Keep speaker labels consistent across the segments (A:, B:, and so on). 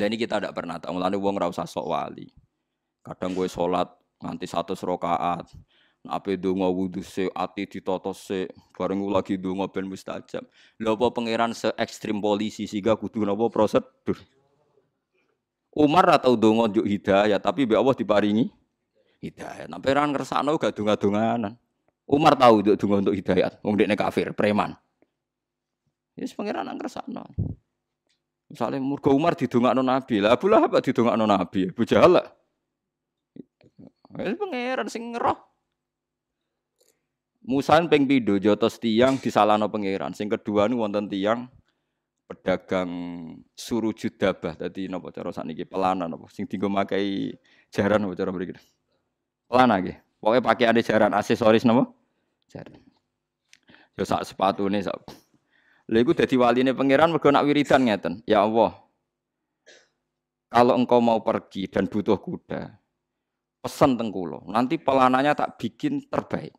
A: Lah ini kita tidak pernah tahu. Mulane wong ora usah sok wali. Kadang gue sholat nganti satu. Nah, Ape donga wudu se ati ditata se bareng lagi donga ben mustajab. Lha apa pangeran se ekstrim polisi sehingga kudu napa prosedur. Umar atau donga njuk hidayah tapi mbek Allah diparingi hidayah. Nah, pangeran ngersakno gak donga-donganan. Umar tahu untuk donga untuk hidayah, wong dekne kafir, preman. Yes, pangeran ngersakno. Misalnya murga Umar didongakno Nabi, lah Abu Lahab didongakno Nabi, Abu Jahal lah. Wis pangeran sing ngeroh. Musa ping pindho jotos tiang disalahno pangeran. Sing kedua nu wonten tiang pedagang suruh judabah. Dadi napa cara sakniki pelana napa sing dienggo makai jaran napa cara mriki. Pelana nggih. Pokoke pakaiane jaran aksesoris napa? Jaran. Yo sak sepatune sak Lha iku dadi waline pangeran mergo nak wiridan ngeten. Ya Allah. Kalau engkau mau pergi dan butuh kuda, pesan tengkulo. Nanti pelananya tak bikin terbaik.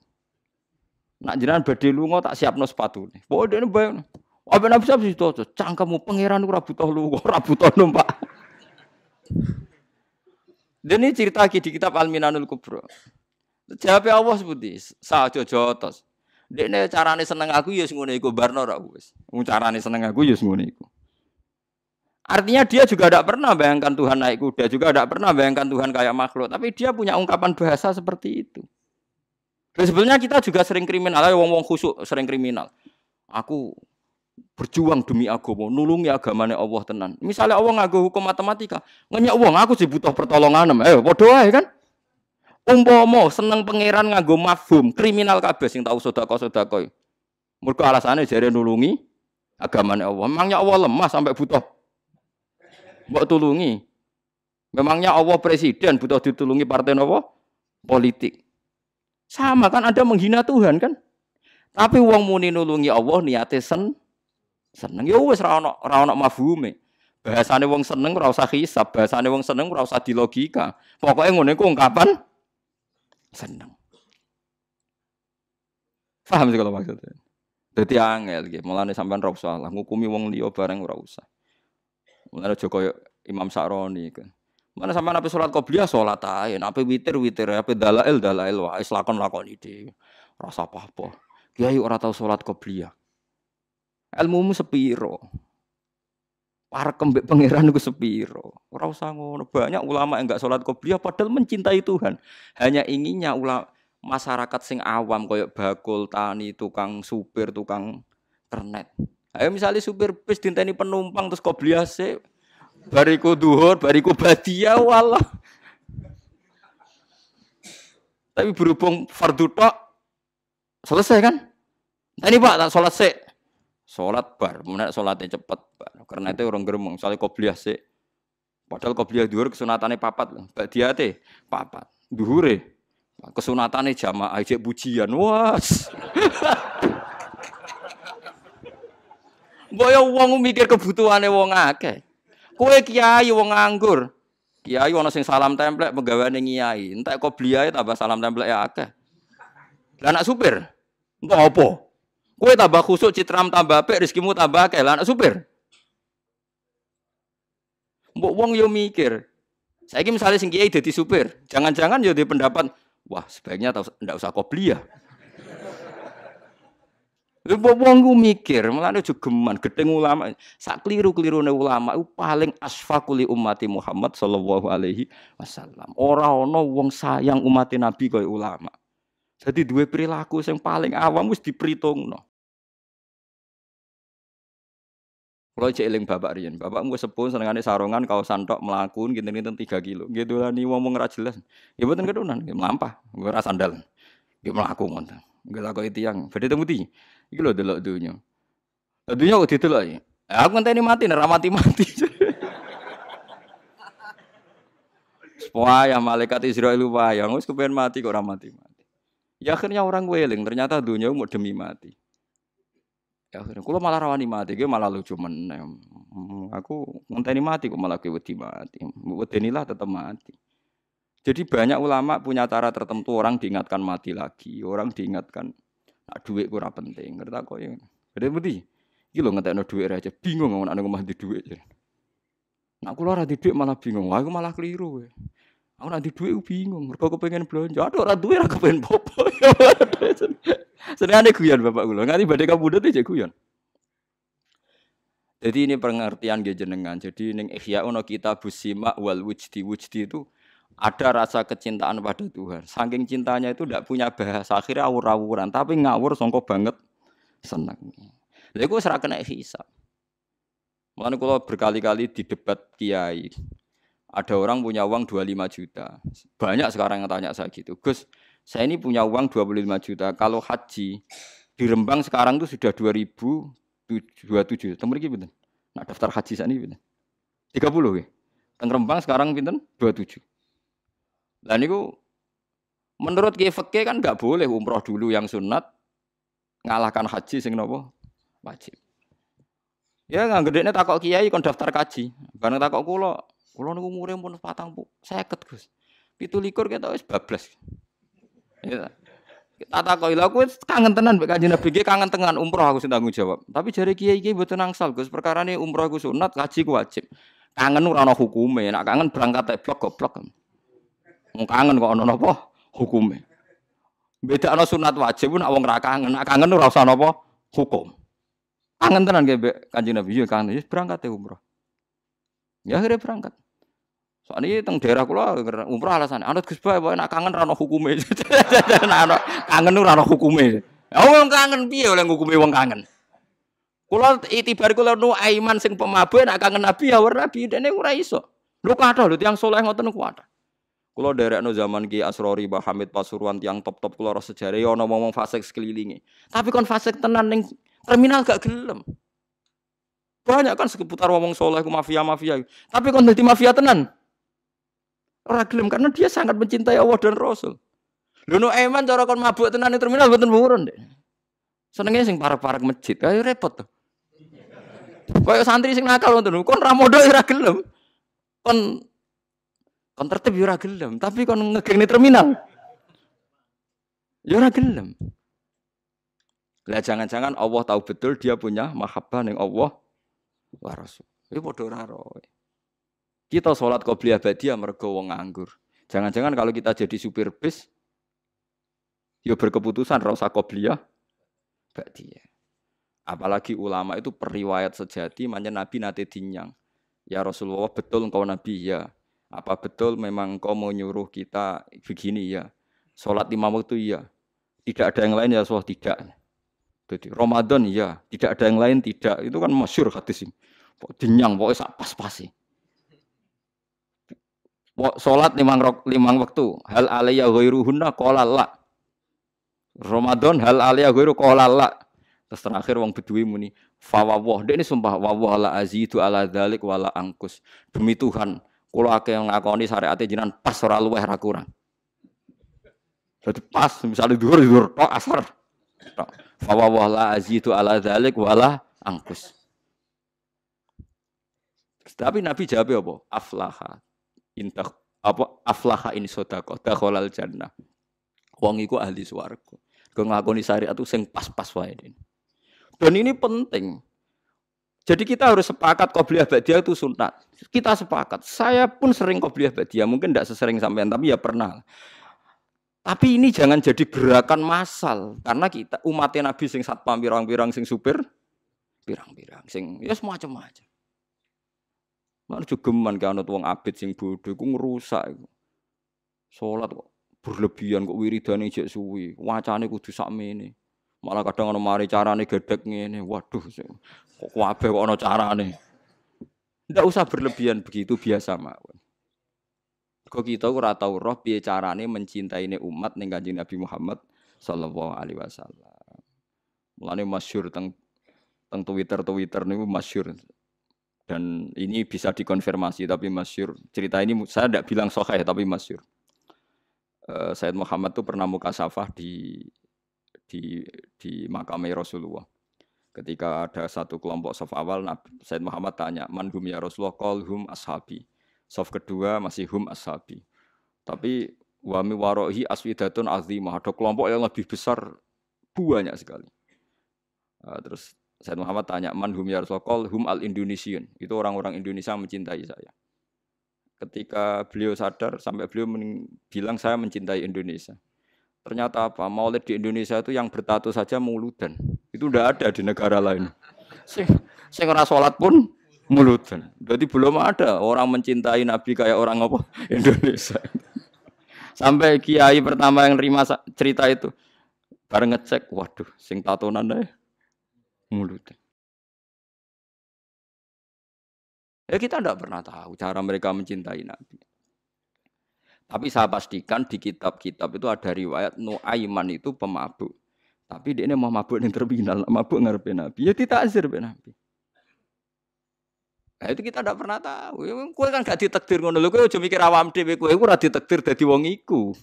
A: Nak jenengan badhe lunga tak siapno sepatune. Pokoke dene bae. Apa nabi sab situ cangkemmu pangeran ora butuh lunga, ora butuh numpak. Dan ini cerita lagi di kitab Al-Minanul Kubra. Jawab Allah seperti sa jojotos. Dekne carane seneng aku ya ngono iku barno ra wis. Wong carane seneng aku ya ngono iku. Artinya dia juga tidak pernah bayangkan Tuhan naik kuda, juga tidak pernah bayangkan Tuhan kayak makhluk. Tapi dia punya ungkapan bahasa seperti itu. Dan sebenarnya kita juga sering kriminal, ayo wong-wong khusuk sering kriminal. Aku berjuang demi agama, nulungi agamanya Allah tenan. Misalnya Allah ngaku hukum matematika, ngenyak uang aku sih butuh pertolongan, eh bodoh kan? Umpomo seneng pangeran nganggo mafhum, kriminal kabeh sing tahu sedekah-sedekah. Mergo alasane jare nulungi agamane Allah. Memangnya Allah lemah sampai butuh mbok tulungi. Memangnya Allah presiden butuh ditulungi partai nopo? Politik. Sama kan ada menghina Tuhan kan? Tapi uang muni nulungi Allah niate sen seneng ya wis ra ono ra ono mafhume. Bahasane wong seneng ora usah hisab, bahasane wong seneng ora usah dilogika. Pokoknya ngono iku ungkapan seneng. Paham sih kalau maksudnya? Jadi angel gitu. Mulane sampean ora usah lah ngukumi wong liya bareng ora usah. Mulane Imam Sa'roni kan. Mana sampean ape salat qobliyah salat ae, ape witir witir, ape dalail dalail wae lakon lakon ide. Rasa apa-apa. Kiai ora tau salat qobliyah. Ilmumu sepiro? Para kembek pangeran itu sepiro. Ora usah ngono. Banyak ulama yang enggak sholat qobliyah padahal mencintai Tuhan. Hanya inginnya ulama masyarakat sing awam koyok bakul, tani, tukang supir, tukang ternet. Ayo misalnya supir bis dinteni penumpang terus qobliyah se bariku duhur, bariku badia walah. Tapi berhubung fardu tok selesai kan? Tadi Pak tak sholat sih. Sholat bar, mana sholatnya cepet. Bar. Karena itu orang geremong, soalnya kobliyah sih. Padahal kobliyah duhur kesunatannya papat. Mbak dia teh papat. Duhure. Kesunatannya jamaah aja bujian. Was. Boyo wong mikir kebutuhannya wong akeh. Kue kiai wong nganggur. Kiai ana sing salam templek pegawai kiai. Entek kobliyah tambah salam templek ya akeh. Anak supir. Entuk apa? Kue tambah khusuk, citram tambah apik, rezekimu tambah akeh. Anak supir. Mbok wong yo mikir. Saiki misalnya sing kiai dadi supir, jangan-jangan yo di pendapat, wah sebaiknya ndak usah kobliyah. Mbok wong ku mikir, mulane aja geman gedeng ulama. Sak kliru-klirune ulama itu paling asfaquli ummati Muhammad sallallahu alaihi wasallam. Ora ana wong sayang umat Nabi kaya ulama. Jadi dua perilaku yang paling awam wis diperhitungno. Kalau cek eling bapak Rian, bapak gue sepuh senengane sarongan kau santok melakun gitu nih tiga kilo, gitu lah nih ngomong ora jelas. Ya betul kedunan, ya melampah, gue rasa sandal, ya melaku ngonteng, gue laku itu yang, beda temu ti, gitu loh delok dunia, dunia udah itu loh, aku nanti ini mati, nera mati mati. Wah, ya malaikat Israel lupa, yang gue kepengen mati kok orang mati. Ya akhirnya orang weling, ternyata dunia mau demi mati. Ya akhirnya kalau malah rawani mati, gue malah lucu menem. Hmm, aku ngenteni mati kok malah gue wedi mati. Wedenilah tetap mati. Jadi banyak ulama punya cara tertentu orang diingatkan mati lagi, orang diingatkan nak duit kurang penting. Ngerti kok ya. Jadi budi, iki lho ngetekno duit aja bingung ngomong anak mah di duit. Nak kula ora duit malah bingung. Aku malah keliru. We. Aku nanti duit bingung. Mergo pengen belanja. Aduh ora duit ora kepengen popo. Senengane guyon Bapak kula. Nganti badhe kabudut aja guyon. Jadi ini pengertian dia jenengan. Jadi ning Ihya ono kita busima wal wujdi wujdi itu ada rasa kecintaan pada Tuhan. Saking cintanya itu tidak punya bahasa akhirnya awur-awuran, tapi ngawur songko banget senang. Lha iku ora kena hisab. Mulane kula berkali-kali di debat kiai. Ada orang punya uang 25 juta. Banyak sekarang yang tanya saya gitu. Gus, saya ini punya uang 25 juta. Kalau haji di Rembang sekarang itu sudah 2027. Temu iki pinten? Nah, daftar haji saat ini pinten? 30 ya. Teng Rembang sekarang pinten? 27. Lah niku menurut Kiai Fikih kan nggak boleh umroh dulu yang sunat ngalahkan haji sing napa wajib. Ya nggak gede nih takok kiai kon daftar kaji. Bareng takok kulo, kulo niku umure pun patang bu, seket gus. Pitu likur kita wis bablas. Ya. Tak takok lha aku kangen tenan kanjeng Nabi kangen tenan umroh aku sing tanggung jawab. Tapi jari kiai iki mboten nangsal Gus, perkara ini umroh aku sunat, kaji ku wajib. Kangen ora ana hukume, nak kangen berangkat teblok goblok. Wong kangen kok ana napa hukume. Beda ana sunat wajib nak wong ra kangen, nak kangen ora usah napa hukum. Kangen tenan kayak kanjeng Nabi, ya kangen, ya berangkat ya umroh. Ya akhirnya berangkat. Soalnya teng daerah kula umroh alasan, anut Gus Bae nak kangen rano hukume. kangen ora ono hukume. Ya wong kangen piye oleh hukume wong kangen. Kula itibar kula nu aiman sing pemabuk nak kangen Nabi ya ora Nabi dene ora iso. Lho kathah lho tiyang saleh ngoten ku kathah. Kula derekno zaman Ki Asrori Mbah Hamid Pasuruan tiang top-top kula ora sejarah ya ana ngomong fasik sekelilingi. Tapi kon fasik tenan ning Terminal gak gelem. Banyak kan seputar ngomong soleh mafia-mafia. Tapi kon dadi mafia tenan. Ora gelem karena dia sangat mencintai Allah dan Rasul. Lho eman cara kon mabuk tenan di terminal mboten buron deh. Senengnya sing parek-parek masjid. Ayo repot tuh. Kayak santri sing nakal ngoten. Kon ra modho ora gelem. Kon kon tertib ora gelem, tapi kon ngegeng terminal. Ya ora gelem. Lah jangan-jangan Allah tahu betul dia punya mahabbah ning Allah wa Rasul. Iki padha ora Kita sholat qobliyah badiah mergo wong nganggur. Jangan-jangan kalau kita jadi supir bis ya berkeputusan ora usah qobliyah badiah. Apalagi ulama itu periwayat sejati manja Nabi nate dinyang. Ya Rasulullah betul engkau Nabi ya. Apa betul memang engkau mau nyuruh kita begini ya. Sholat lima waktu ya. Tidak ada yang lain ya Rasulullah tidak. Jadi Ramadan ya, tidak ada yang lain tidak. Itu kan masyur hadis ini. Dinyang pokoknya pas-pas sih. Sholat limang, limang waktu. Hal alaiya ghairuhunna qala la. Ramadan hal alaiya ghairu qala la. Terus terakhir wong bedui muni fawawah. Ini sumpah wawah la azidu ala dzalik wala angkus. Demi Tuhan, kula akeh ngakoni syariat jenengan pas ora luweh ra kurang. Jadi pas misalnya dhuwur dhuwur tok asar. Tok. Fawawah la azidu ala dzalik wala angkus. Tapi Nabi jawab apa? Aflaha. Intah apa aflaha in sodako dakhalal jannah. Wong iku ahli swarga. Kau nglakoni syariat itu sing pas-pas wae. Dan ini penting. Jadi kita harus sepakat qobliyah ba'diyah itu sunat. Kita sepakat. Saya pun sering qobliyah ba'diyah, mungkin tidak sesering sampean tapi ya pernah. Tapi ini jangan jadi gerakan massal karena kita umatnya Nabi sing satpam pirang-pirang sing supir pirang-pirang sing ya semacam-macam. Mana juga man kan wong abid sing bodoh ku ngerusak iku. Kok berlebihan kok wiridane jek suwi, wacane kudu sakmene. Malah kadang ana mari carane gedek ngene. Waduh, kok kabeh kok ana carane. Ndak usah berlebihan begitu biasa mawon. Kok kita ora tau roh piye carane mencintai umat ning Kanjeng Nabi Muhammad sallallahu alaihi wasallam. Mulane masyhur teng teng Twitter Twitter niku masyhur. Dan ini bisa dikonfirmasi tapi masyhur. Cerita ini saya tidak bilang sahih tapi masyhur. Uh, Said Muhammad tuh pernah muka safah di di di makam Rasulullah. Ketika ada satu kelompok saf awal, Said Muhammad tanya, "Man ya Rasulullah?" Qal hum ashabi. Sof kedua masih hum ashabi. Tapi wami warohi aswidatun azimah. Ada kelompok yang lebih besar banyak sekali. Uh, terus Said Muhammad tanya, "Man hum ya Rasulullah?" Hum al Indonesian. Itu orang-orang Indonesia mencintai saya. Ketika beliau sadar sampai beliau bilang saya mencintai Indonesia. Ternyata apa? Maulid di Indonesia itu yang bertato saja muludan. Itu udah ada di negara lain. Sing sing ora salat pun muludan. Jadi belum ada orang mencintai Nabi kayak orang apa Indonesia. Sampai kiai pertama yang terima cerita itu bareng ngecek, waduh, sing tatonan deh mulut. Ya kita tidak pernah tahu cara mereka mencintai Nabi. Tapi saya pastikan di kitab-kitab itu ada riwayat Nuaiman itu pemabuk. Tapi dia ini mau mabuk yang terminal, mabuk ngarepin Nabi. Ya tidak azir Nabi. Nah, itu kita tidak pernah tahu. Ya, kue kan gak ditekdir ngono lho, kowe aja mikir awam dhewe kowe ora ditekdir dadi wong iku.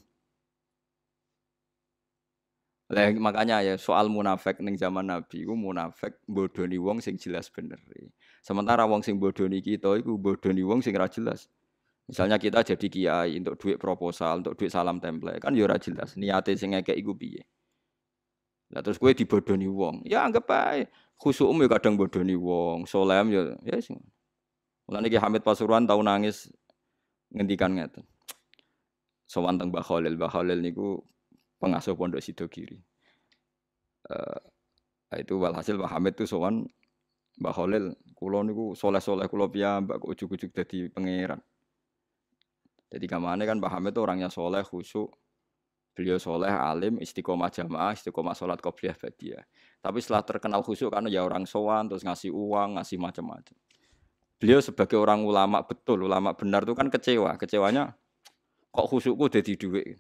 A: Lah makanya ya soal munafik ning zaman Nabi ku munafik bodoni wong sing jelas bener. Sementara wong sing bodoni kita iku bodoni wong sing ora jelas. Misalnya kita jadi kiai untuk duit proposal, untuk duit salam template, kan ya ora jelas niate sing ngekek iku piye. Lah terus kowe dibodoni wong, ya anggap ae khusukmu ya kadang bodoni wong, solem ya ya sing. Mulane Ki Hamid Pasuruan tau nangis ngendikan ngeten. Sowan teng Mbah Khalil niku pengasuh pondok Sidogiri. Uh, itu walhasil Pak Hamid itu sowan Mbak Khalil, kulo niku soleh-soleh kulo piyambak kok ujuk-ujuk dadi pangeran. Jadi kamane kan Pak Hamid itu orangnya soleh, khusyuk, beliau soleh, alim, istiqomah jamaah, istiqomah sholat qobliyah badiyah. Tapi setelah terkenal khusyuk karena ya orang sowan, terus ngasih uang, ngasih macam-macam. Beliau sebagai orang ulama betul, ulama benar itu kan kecewa. Kecewanya kok khusyukku jadi duit.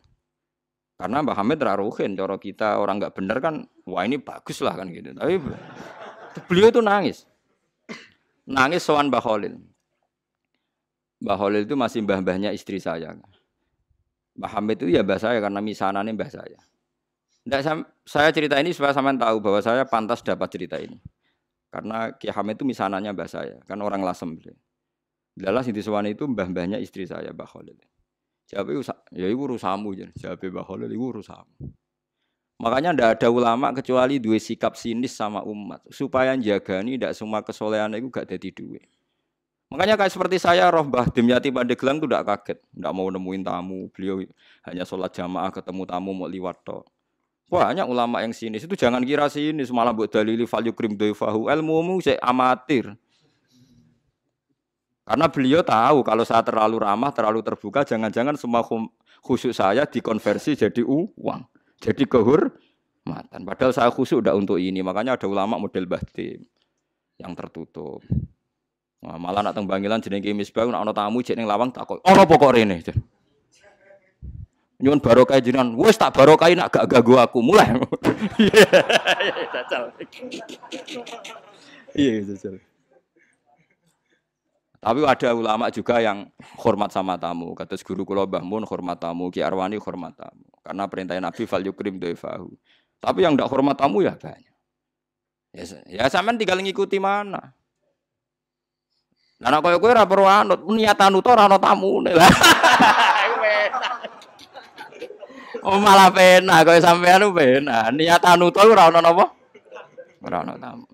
A: Karena Mbah Hamid raruhin, cara kita orang nggak bener kan, wah ini bagus lah kan gitu. Tapi beliau itu nangis. Nangis soal Mbah Khalil. Mbah Khalil itu masih mbah-mbahnya istri saya. Mbah Hamid itu ya mbah saya karena misanannya mbah saya. Nggak, saya cerita ini supaya sampean tahu bahwa saya pantas dapat cerita ini. Karena Ki Hamid itu misanannya mbah saya, kan orang lasem. Dalam Siti Suwani itu mbah-mbahnya istri saya, Mbah Khalil. Jawab itu, ya itu urusamu. Jawab Mbah Khalil itu urusamu. Makanya tidak ada ulama kecuali dua sikap sinis sama umat. Supaya jaga ini tidak semua kesolehan itu gak jadi dua. Makanya kayak seperti saya, roh Mbah Dimyati Pandeglang itu tidak kaget. Tidak mau nemuin tamu. Beliau hanya sholat jamaah ketemu tamu mau liwat toh. Banyak ulama yang sinis. Itu jangan kira sinis. Malah buat dalili value krim doifahu. Ilmu saya amatir. Karena beliau tahu kalau saya terlalu ramah, terlalu terbuka, jangan-jangan semua khusyuk saya dikonversi jadi uang, jadi kehormatan. Padahal saya khusyuk udah untuk ini, makanya ada ulama model batin yang tertutup. Nah, malah nak tengbangilan jenenge misbah nak ana tamu jek ning lawang takok, "Ana pokok rene?" Nyuwun barokah jenengan, wis tak barokah nak gak ganggu aku, mulai. Iya, Iya, jajal. Tapi ada ulama juga yang hormat sama tamu. Kata guru kula Mbah Mun hormat tamu, Ki Arwani hormat tamu. Karena perintah Nabi fal yukrim doifahu. Tapi yang tidak hormat tamu ya banyak. Ya, ya sampean tinggal ngikuti mana. Nah, nek koyo kowe ora perlu anut, uto ora lah. oh malah pena kowe sampean pena. Niatan uto ora ana napa? Ora ana tamu.